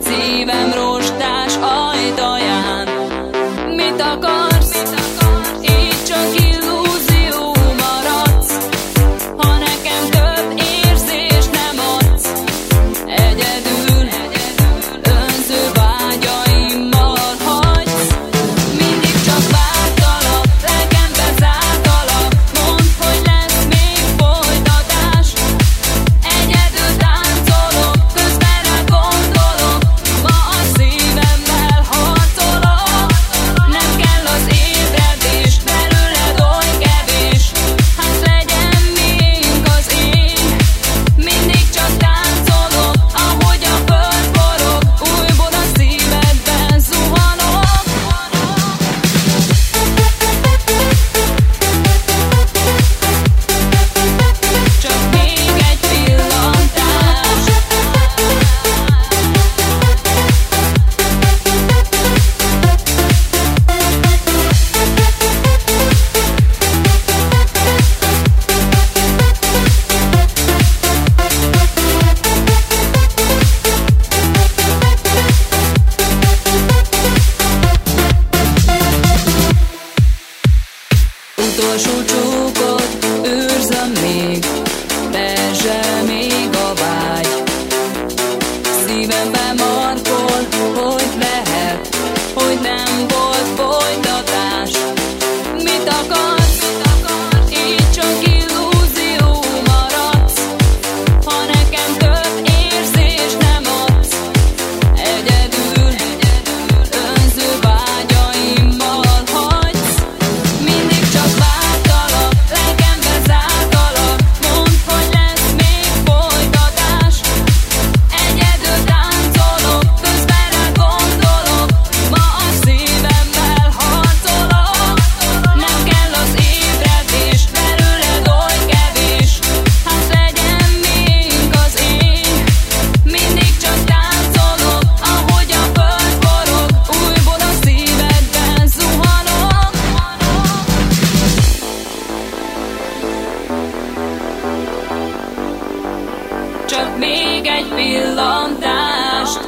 szívem rostás ajtaján. utolsó csókot őrzöm még, perzsel. még egy pillantást.